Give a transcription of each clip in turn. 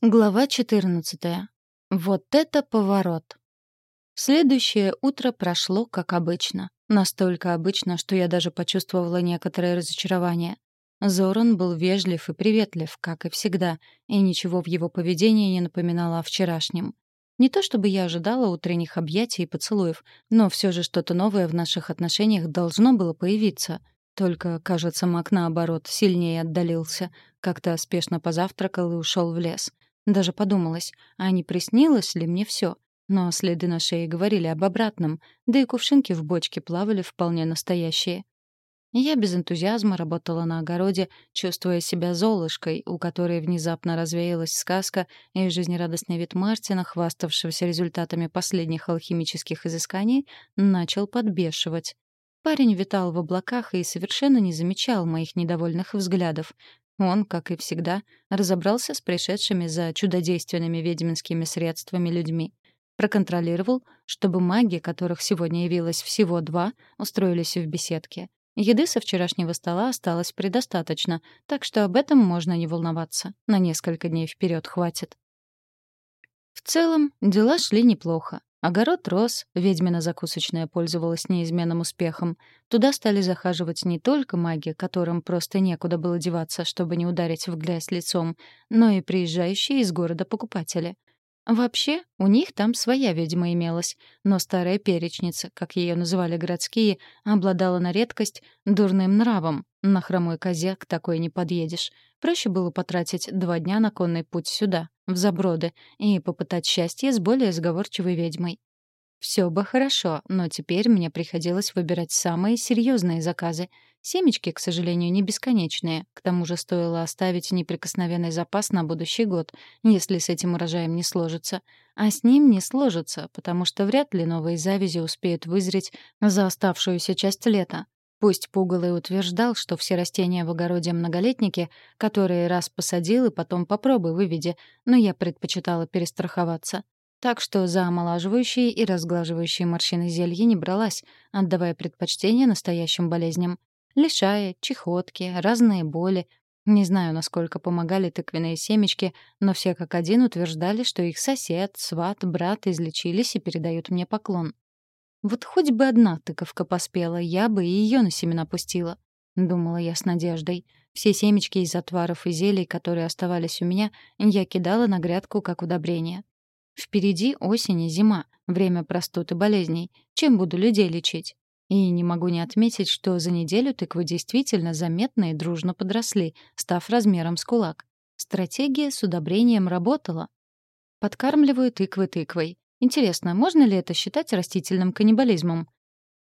Глава 14. Вот это поворот. Следующее утро прошло как обычно. Настолько обычно, что я даже почувствовала некоторое разочарование. Зоран был вежлив и приветлив, как и всегда, и ничего в его поведении не напоминало о вчерашнем. Не то чтобы я ожидала утренних объятий и поцелуев, но все же что-то новое в наших отношениях должно было появиться. Только, кажется, Мак наоборот сильнее отдалился, как-то спешно позавтракал и ушел в лес — даже подумалось, а не приснилось ли мне все? Но следы на шее говорили об обратном, да и кувшинки в бочке плавали вполне настоящие. Я без энтузиазма работала на огороде, чувствуя себя золушкой, у которой внезапно развеялась сказка, и жизнерадостный вид Мартина, хваставшегося результатами последних алхимических изысканий, начал подбешивать. Парень витал в облаках и совершенно не замечал моих недовольных взглядов. Он, как и всегда, разобрался с пришедшими за чудодейственными ведьминскими средствами людьми. Проконтролировал, чтобы маги, которых сегодня явилось всего два, устроились в беседке. Еды со вчерашнего стола осталось предостаточно, так что об этом можно не волноваться. На несколько дней вперед хватит. В целом, дела шли неплохо. Огород рос, ведьмина закусочная пользовалась неизменным успехом. Туда стали захаживать не только маги, которым просто некуда было деваться, чтобы не ударить в грязь лицом, но и приезжающие из города покупатели. Вообще, у них там своя ведьма имелась, но старая перечница, как ее называли городские, обладала на редкость дурным нравом. На хромой козе к такой не подъедешь. Проще было потратить два дня на конный путь сюда, в Заброды, и попытать счастье с более сговорчивой ведьмой. Все бы хорошо, но теперь мне приходилось выбирать самые серьезные заказы. Семечки, к сожалению, не бесконечные. К тому же стоило оставить неприкосновенный запас на будущий год, если с этим урожаем не сложится. А с ним не сложится, потому что вряд ли новые завязи успеют вызреть за оставшуюся часть лета. Пусть Пугало и утверждал, что все растения в огороде многолетники, которые раз посадил и потом попробуй выведи, но я предпочитала перестраховаться. Так что за омолаживающие и разглаживающие морщины зелья не бралась, отдавая предпочтение настоящим болезням. Лишая, чехотки, разные боли. Не знаю, насколько помогали тыквенные семечки, но все как один утверждали, что их сосед, сват, брат излечились и передают мне поклон. Вот хоть бы одна тыковка поспела, я бы и ее на семена пустила. Думала я с надеждой. Все семечки из отваров и зелий, которые оставались у меня, я кидала на грядку как удобрение. Впереди осень и зима, время простуд и болезней. Чем буду людей лечить? И не могу не отметить, что за неделю тыквы действительно заметно и дружно подросли, став размером с кулак. Стратегия с удобрением работала. Подкармливаю тыквы тыквой. Интересно, можно ли это считать растительным каннибализмом?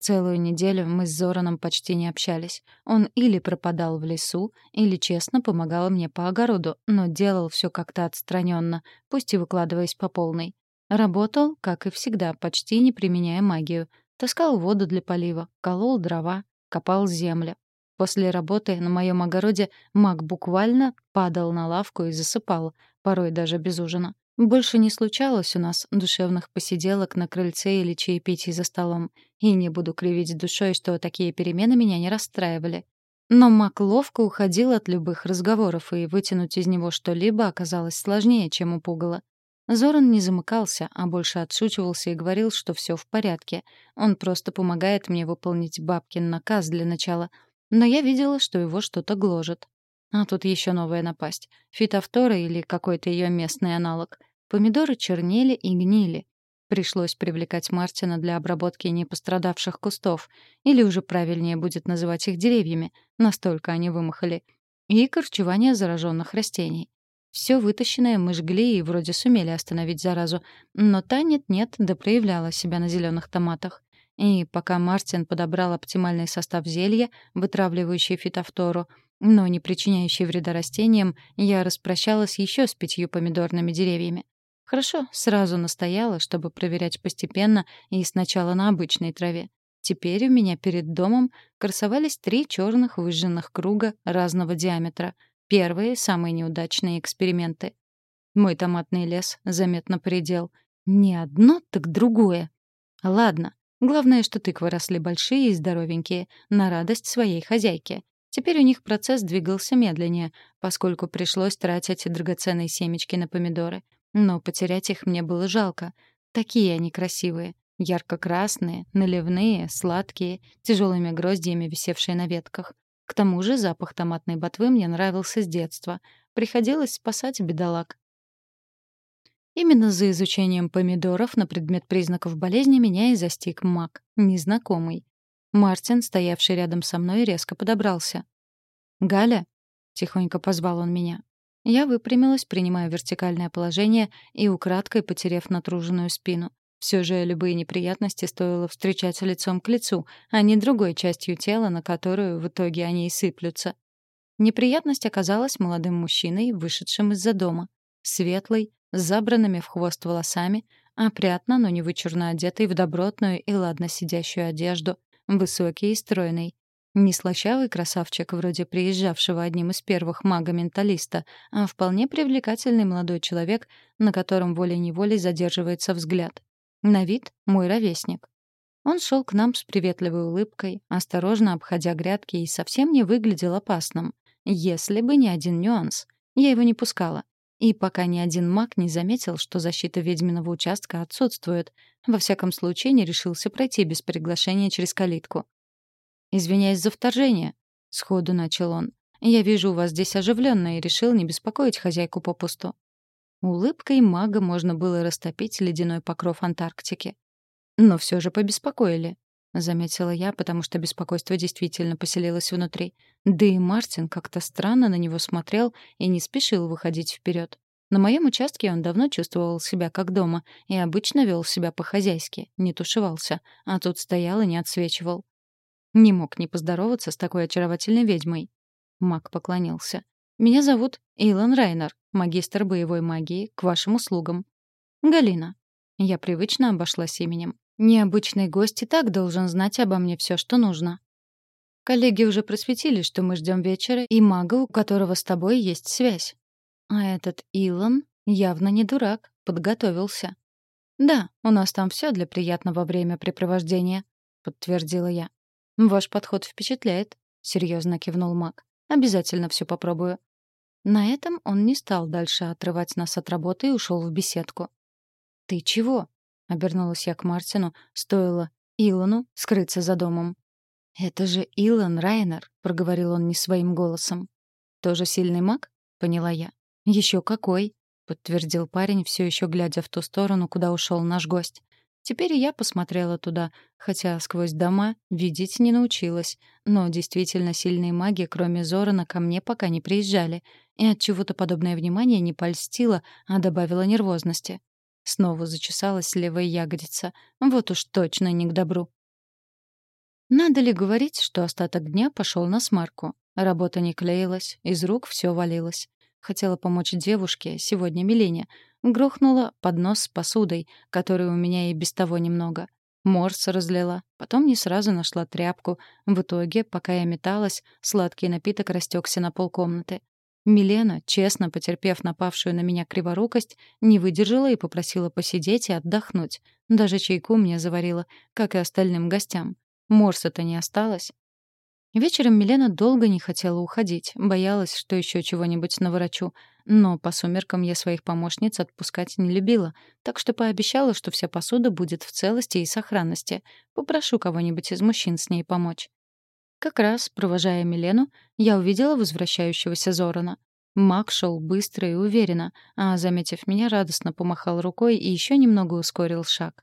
Целую неделю мы с Зораном почти не общались. Он или пропадал в лесу, или честно помогал мне по огороду, но делал все как-то отстраненно, пусть и выкладываясь по полной. Работал, как и всегда, почти не применяя магию. Таскал воду для полива, колол дрова, копал землю. После работы на моем огороде маг буквально падал на лавку и засыпал, порой даже без ужина. Больше не случалось у нас душевных посиделок на крыльце или чаепитий за столом. И не буду кривить душой, что такие перемены меня не расстраивали. Но Мак ловко уходил от любых разговоров, и вытянуть из него что-либо оказалось сложнее, чем у пугала. Зоран не замыкался, а больше отшучивался и говорил, что все в порядке. Он просто помогает мне выполнить бабкин наказ для начала. Но я видела, что его что-то гложет. А тут еще новая напасть. Фитофтора или какой-то ее местный аналог — Помидоры чернели и гнили. Пришлось привлекать Мартина для обработки непострадавших кустов, или уже правильнее будет называть их деревьями, настолько они вымахали, и корчевание зараженных растений. Все вытащенное мы жгли и вроде сумели остановить заразу, но та нет-нет да проявляла себя на зеленых томатах. И пока Мартин подобрал оптимальный состав зелья, вытравливающий фитофтору, но не причиняющий вреда растениям, я распрощалась еще с пятью помидорными деревьями. Хорошо, сразу настояла, чтобы проверять постепенно и сначала на обычной траве. Теперь у меня перед домом красовались три черных выжженных круга разного диаметра. Первые, самые неудачные эксперименты. Мой томатный лес заметно предел. Не одно, так другое. Ладно, главное, что тыквы росли большие и здоровенькие, на радость своей хозяйке. Теперь у них процесс двигался медленнее, поскольку пришлось тратить драгоценные семечки на помидоры. Но потерять их мне было жалко. Такие они красивые. Ярко-красные, наливные, сладкие, тяжелыми гроздьями висевшие на ветках. К тому же запах томатной ботвы мне нравился с детства. Приходилось спасать бедолаг. Именно за изучением помидоров на предмет признаков болезни меня и застиг маг, незнакомый. Мартин, стоявший рядом со мной, резко подобрался. «Галя?» — тихонько позвал он меня. Я выпрямилась, принимая вертикальное положение и украдкой потерев натруженную спину. Все же любые неприятности стоило встречать лицом к лицу, а не другой частью тела, на которую в итоге они и сыплются. Неприятность оказалась молодым мужчиной, вышедшим из-за дома. Светлый, с забранными в хвост волосами, опрятно, но не вычурно одетый в добротную и ладно сидящую одежду, высокий и стройный. Не слащавый красавчик, вроде приезжавшего одним из первых мага-менталиста, а вполне привлекательный молодой человек, на котором волей-неволей задерживается взгляд. На вид — мой ровесник. Он шел к нам с приветливой улыбкой, осторожно обходя грядки и совсем не выглядел опасным. Если бы не один нюанс. Я его не пускала. И пока ни один маг не заметил, что защита ведьминого участка отсутствует, во всяком случае не решился пройти без приглашения через калитку. «Извиняюсь за вторжение», — сходу начал он. «Я вижу, у вас здесь оживленно и решил не беспокоить хозяйку попусту». Улыбкой мага можно было растопить ледяной покров Антарктики. Но все же побеспокоили. — заметила я, потому что беспокойство действительно поселилось внутри. Да и Мартин как-то странно на него смотрел и не спешил выходить вперед. На моем участке он давно чувствовал себя как дома и обычно вел себя по-хозяйски, не тушевался, а тут стоял и не отсвечивал. Не мог не поздороваться с такой очаровательной ведьмой. Маг поклонился. «Меня зовут Илон Райнер, магистр боевой магии, к вашим услугам». «Галина». Я привычно обошлась именем. Необычный гость и так должен знать обо мне все, что нужно. Коллеги уже просветили, что мы ждем вечера и мага, у которого с тобой есть связь. А этот Илон явно не дурак, подготовился. Да, у нас там все для приятного времяпрепровождения, подтвердила я. Ваш подход впечатляет, серьезно кивнул маг. Обязательно все попробую. На этом он не стал дальше отрывать нас от работы и ушел в беседку. Ты чего? Обернулась я к Мартину, стоило Илону скрыться за домом. «Это же Илон Райнер», — проговорил он не своим голосом. «Тоже сильный маг?» — поняла я. «Еще какой!» — подтвердил парень, все еще глядя в ту сторону, куда ушел наш гость. Теперь я посмотрела туда, хотя сквозь дома видеть не научилась. Но действительно сильные маги, кроме Зорана, ко мне пока не приезжали. И от чего то подобное внимание не польстило, а добавило нервозности. Снова зачесалась левая ягодица. Вот уж точно не к добру. Надо ли говорить, что остаток дня пошел на смарку? Работа не клеилась, из рук все валилось. Хотела помочь девушке, сегодня Милене. Грохнула поднос с посудой, которой у меня и без того немного. Морс разлила, потом не сразу нашла тряпку. В итоге, пока я металась, сладкий напиток растекся на полкомнаты. Милена, честно потерпев напавшую на меня криворукость, не выдержала и попросила посидеть и отдохнуть. Даже чайку мне заварила, как и остальным гостям. Морса-то не осталось. Вечером Милена долго не хотела уходить, боялась, что еще чего-нибудь наворочу. Но по сумеркам я своих помощниц отпускать не любила, так что пообещала, что вся посуда будет в целости и сохранности. Попрошу кого-нибудь из мужчин с ней помочь. Как раз, провожая Милену, я увидела возвращающегося Зорана. Мак шел быстро и уверенно, а, заметив меня, радостно помахал рукой и еще немного ускорил шаг.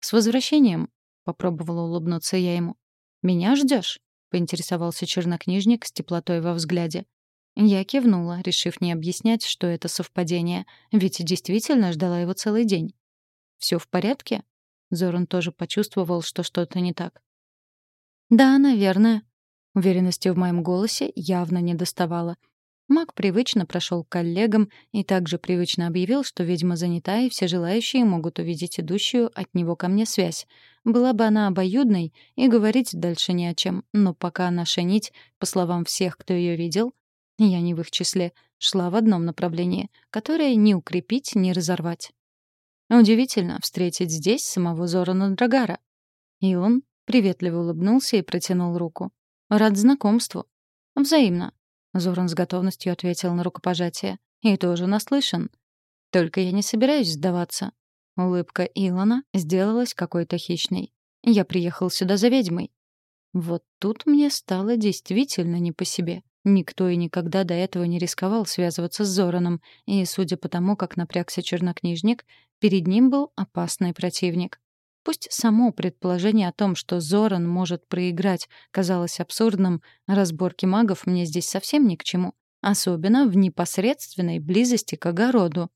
«С возвращением!» — попробовала улыбнуться я ему. «Меня ждешь? Поинтересовался чернокнижник с теплотой во взгляде. Я кивнула, решив не объяснять, что это совпадение, ведь действительно ждала его целый день. Все в порядке?» Зоран тоже почувствовал, что что-то не так. «Да, наверное». Уверенности в моем голосе явно не доставало. Маг привычно прошел к коллегам и также привычно объявил, что ведьма занята, и все желающие могут увидеть идущую от него ко мне связь. Была бы она обоюдной, и говорить дальше не о чем, но пока наша нить, по словам всех, кто ее видел, я не в их числе, шла в одном направлении, которое ни укрепить, ни разорвать. Удивительно встретить здесь самого Зорана Драгара. И он Приветливо улыбнулся и протянул руку. «Рад знакомству». «Взаимно». Зоран с готовностью ответил на рукопожатие. «И тоже наслышан. Только я не собираюсь сдаваться». Улыбка Илона сделалась какой-то хищной. «Я приехал сюда за ведьмой». Вот тут мне стало действительно не по себе. Никто и никогда до этого не рисковал связываться с Зораном, и, судя по тому, как напрягся чернокнижник, перед ним был опасный противник. Пусть само предположение о том, что Зоран может проиграть, казалось абсурдным, разборки магов мне здесь совсем ни к чему, особенно в непосредственной близости к огороду.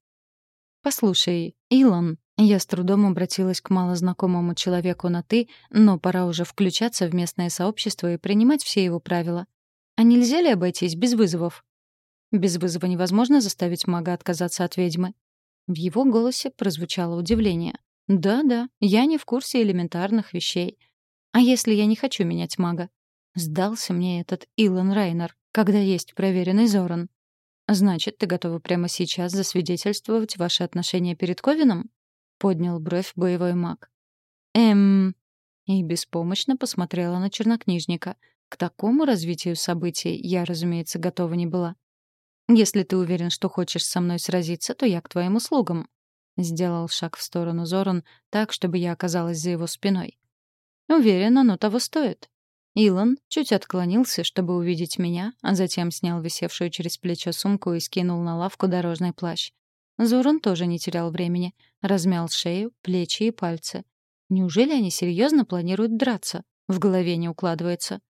«Послушай, Илон», я с трудом обратилась к малознакомому человеку на «ты», но пора уже включаться в местное сообщество и принимать все его правила. А нельзя ли обойтись без вызовов? Без вызова невозможно заставить мага отказаться от ведьмы. В его голосе прозвучало удивление. «Да-да, я не в курсе элементарных вещей. А если я не хочу менять мага?» Сдался мне этот Илон Райнер, когда есть проверенный Зоран. «Значит, ты готова прямо сейчас засвидетельствовать ваши отношения перед Ковином?» — поднял бровь боевой маг. «Эм...» И беспомощно посмотрела на чернокнижника. К такому развитию событий я, разумеется, готова не была. «Если ты уверен, что хочешь со мной сразиться, то я к твоим услугам», Сделал шаг в сторону Зоран так, чтобы я оказалась за его спиной. Уверен, оно того стоит. Илон чуть отклонился, чтобы увидеть меня, а затем снял висевшую через плечо сумку и скинул на лавку дорожный плащ. Зоран тоже не терял времени. Размял шею, плечи и пальцы. Неужели они серьезно планируют драться? В голове не укладывается.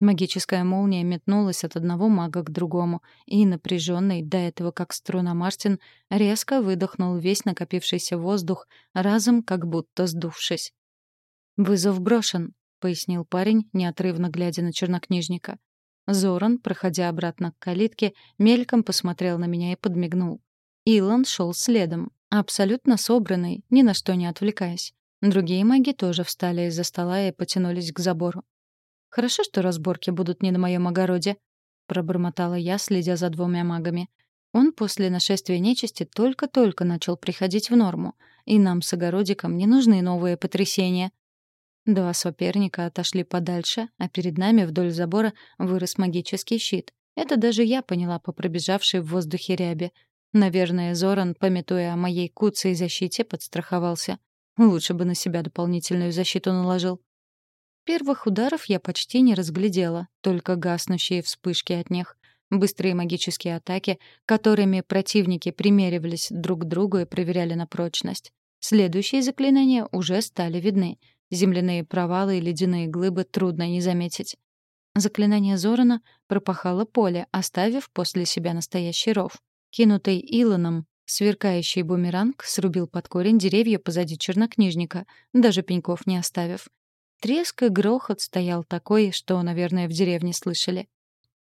Магическая молния метнулась от одного мага к другому, и напряженный до этого как струна Мартин резко выдохнул весь накопившийся воздух, разом как будто сдувшись. «Вызов брошен», — пояснил парень, неотрывно глядя на чернокнижника. Зоран, проходя обратно к калитке, мельком посмотрел на меня и подмигнул. Илон шел следом, абсолютно собранный, ни на что не отвлекаясь. Другие маги тоже встали из-за стола и потянулись к забору. «Хорошо, что разборки будут не на моем огороде», — пробормотала я, следя за двумя магами. Он после нашествия нечисти только-только начал приходить в норму, и нам с огородиком не нужны новые потрясения. Два соперника отошли подальше, а перед нами вдоль забора вырос магический щит. Это даже я поняла по пробежавшей в воздухе ряби. Наверное, Зоран, пометуя о моей куце и защите, подстраховался. Лучше бы на себя дополнительную защиту наложил. Первых ударов я почти не разглядела, только гаснущие вспышки от них. Быстрые магические атаки, которыми противники примеривались друг к другу и проверяли на прочность. Следующие заклинания уже стали видны. Земляные провалы и ледяные глыбы трудно не заметить. Заклинание Зорана пропахало поле, оставив после себя настоящий ров. Кинутый Илоном, сверкающий бумеранг срубил под корень деревья позади чернокнижника, даже пеньков не оставив. Треск и грохот стоял такой, что, наверное, в деревне слышали.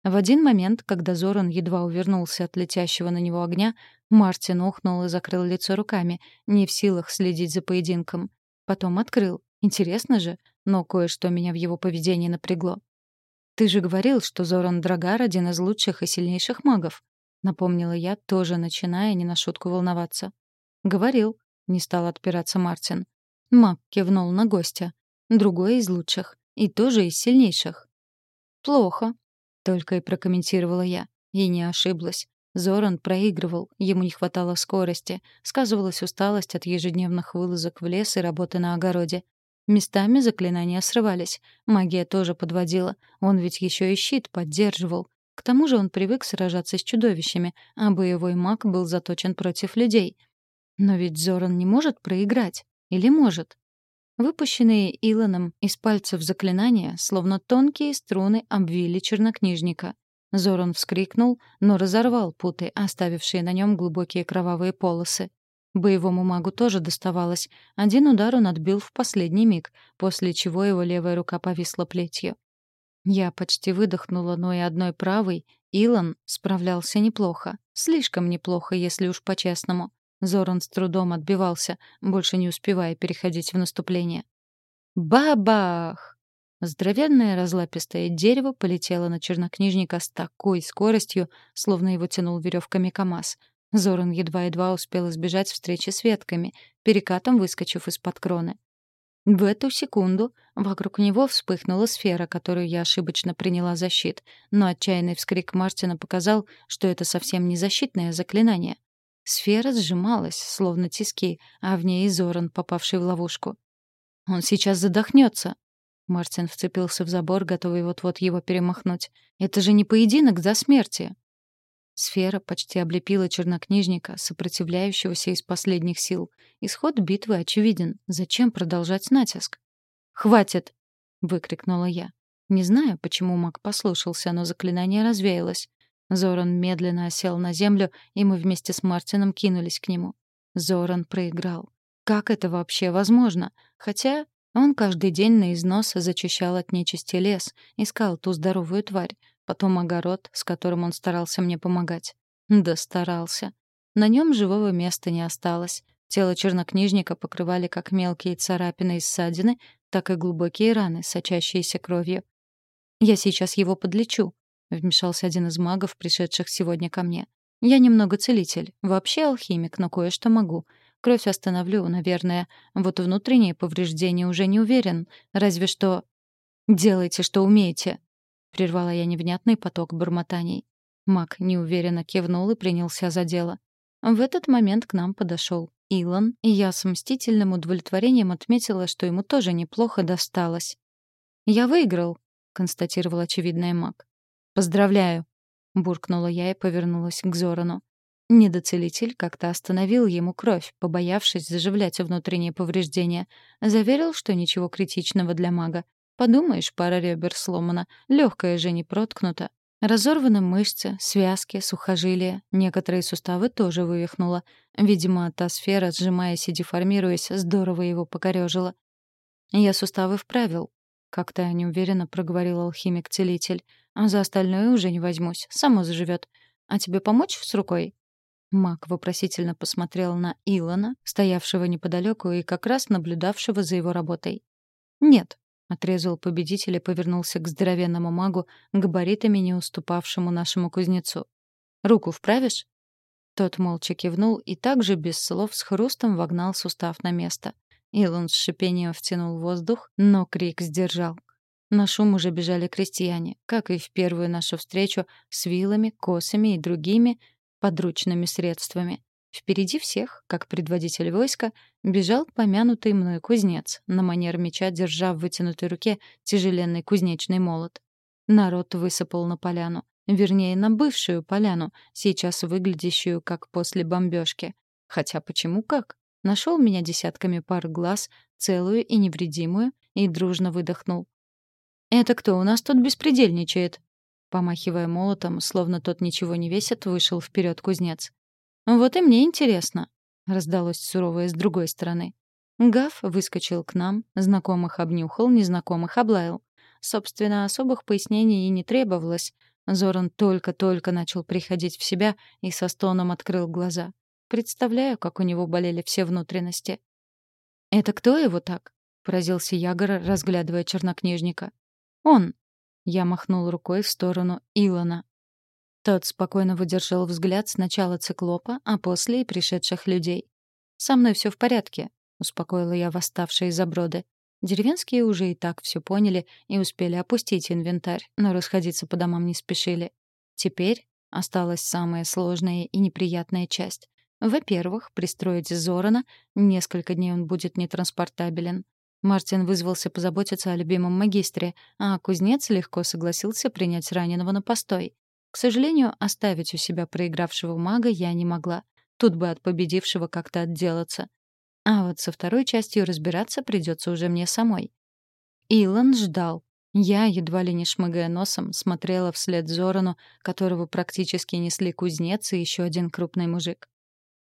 В один момент, когда Зоран едва увернулся от летящего на него огня, Мартин ухнул и закрыл лицо руками, не в силах следить за поединком. Потом открыл. Интересно же, но кое-что меня в его поведении напрягло. «Ты же говорил, что Зоран Драгар — один из лучших и сильнейших магов», — напомнила я, тоже начиная не на шутку волноваться. «Говорил», — не стал отпираться Мартин. Маг кивнул на гостя. Другой из лучших. И тоже из сильнейших. «Плохо», — только и прокомментировала я. И не ошиблась. Зоран проигрывал, ему не хватало скорости, сказывалась усталость от ежедневных вылазок в лес и работы на огороде. Местами заклинания срывались, магия тоже подводила, он ведь еще и щит поддерживал. К тому же он привык сражаться с чудовищами, а боевой маг был заточен против людей. Но ведь Зоран не может проиграть. Или может? Выпущенные Илоном из пальцев заклинания, словно тонкие струны, обвили чернокнижника. Зоран вскрикнул, но разорвал путы, оставившие на нем глубокие кровавые полосы. Боевому магу тоже доставалось. Один удар он отбил в последний миг, после чего его левая рука повисла плетью. Я почти выдохнула, но и одной правой Илон справлялся неплохо. Слишком неплохо, если уж по-честному. Зоран с трудом отбивался, больше не успевая переходить в наступление. Бабах! Здоровенное разлапистое дерево полетело на чернокнижника с такой скоростью, словно его тянул веревками КамАЗ. Зоран едва-едва успел избежать встречи с ветками, перекатом выскочив из-под кроны. В эту секунду вокруг него вспыхнула сфера, которую я ошибочно приняла за щит, но отчаянный вскрик Мартина показал, что это совсем не защитное заклинание. Сфера сжималась, словно тиски, а в ней Зоран, попавший в ловушку. «Он сейчас задохнется!» Мартин вцепился в забор, готовый вот-вот его перемахнуть. «Это же не поединок за смерти!» Сфера почти облепила чернокнижника, сопротивляющегося из последних сил. Исход битвы очевиден. Зачем продолжать натиск? «Хватит!» — выкрикнула я. Не знаю, почему маг послушался, но заклинание развеялось. Зоран медленно осел на землю, и мы вместе с Мартином кинулись к нему. Зоран проиграл. Как это вообще возможно? Хотя он каждый день на износ зачищал от нечисти лес, искал ту здоровую тварь, потом огород, с которым он старался мне помогать. Да старался. На нем живого места не осталось. Тело чернокнижника покрывали как мелкие царапины и ссадины, так и глубокие раны, сочащиеся кровью. «Я сейчас его подлечу», — вмешался один из магов, пришедших сегодня ко мне. «Я немного целитель, вообще алхимик, но кое-что могу. Кровь остановлю, наверное. Вот внутренние повреждения уже не уверен. Разве что... Делайте, что умеете. Прервала я невнятный поток бормотаний. Мак неуверенно кивнул и принялся за дело. В этот момент к нам подошел Илон, и я с мстительным удовлетворением отметила, что ему тоже неплохо досталось. «Я выиграл», — констатировал очевидный маг. «Поздравляю», — буркнула я и повернулась к Зорану. Недоцелитель как-то остановил ему кровь, побоявшись заживлять внутренние повреждения. Заверил, что ничего критичного для мага. Подумаешь, пара ребер сломана, легкая же не проткнута. Разорваны мышцы, связки, сухожилия. Некоторые суставы тоже вывихнуло. Видимо, та сфера, сжимаясь и деформируясь, здорово его покорежила. «Я суставы вправил», — как-то неуверенно проговорил алхимик-целитель. «А за остальное уже не возьмусь, само заживет. А тебе помочь с рукой?» Мак вопросительно посмотрел на Илона, стоявшего неподалеку и как раз наблюдавшего за его работой. «Нет», Отрезал победитель и повернулся к здоровенному магу, габаритами не уступавшему нашему кузнецу. «Руку вправишь?» Тот молча кивнул и также без слов с хрустом вогнал сустав на место. Илон с шипением втянул воздух, но крик сдержал. На шум уже бежали крестьяне, как и в первую нашу встречу, с вилами, косами и другими подручными средствами. Впереди всех, как предводитель войска, бежал помянутый мной кузнец, на манер меча держа в вытянутой руке тяжеленный кузнечный молот. Народ высыпал на поляну, вернее, на бывшую поляну, сейчас выглядящую как после бомбежки. Хотя почему как? Нашел меня десятками пар глаз, целую и невредимую, и дружно выдохнул. «Это кто у нас тут беспредельничает?» Помахивая молотом, словно тот ничего не весит, вышел вперед кузнец. «Вот и мне интересно», — раздалось суровое с другой стороны. Гав выскочил к нам, знакомых обнюхал, незнакомых облаял. Собственно, особых пояснений и не требовалось. Зоран только-только начал приходить в себя и со стоном открыл глаза. Представляю, как у него болели все внутренности. «Это кто его так?» — поразился Ягор, разглядывая чернокнижника. «Он!» — я махнул рукой в сторону Илона. Тот спокойно выдержал взгляд сначала циклопа, а после и пришедших людей. «Со мной все в порядке», — успокоила я восставшие заброды. Деревенские уже и так все поняли и успели опустить инвентарь, но расходиться по домам не спешили. Теперь осталась самая сложная и неприятная часть. Во-первых, пристроить Зорана, несколько дней он будет нетранспортабелен. Мартин вызвался позаботиться о любимом магистре, а кузнец легко согласился принять раненого на постой. К сожалению, оставить у себя проигравшего мага я не могла. Тут бы от победившего как-то отделаться. А вот со второй частью разбираться придется уже мне самой. Илон ждал. Я, едва ли не шмыгая носом, смотрела вслед Зорану, которого практически несли кузнец и еще один крупный мужик.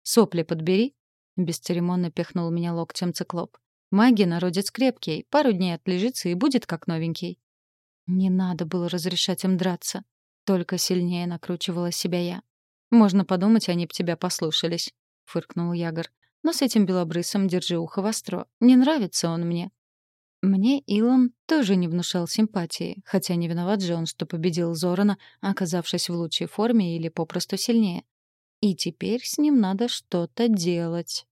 «Сопли подбери», — бесцеремонно пихнул меня локтем циклоп. «Маги народец крепкий, пару дней отлежится и будет как новенький». Не надо было разрешать им драться. Только сильнее накручивала себя я. «Можно подумать, они б тебя послушались», — фыркнул Ягор. «Но с этим белобрысом держи ухо востро. Не нравится он мне». Мне Илон тоже не внушал симпатии, хотя не виноват же он, что победил Зорана, оказавшись в лучшей форме или попросту сильнее. И теперь с ним надо что-то делать.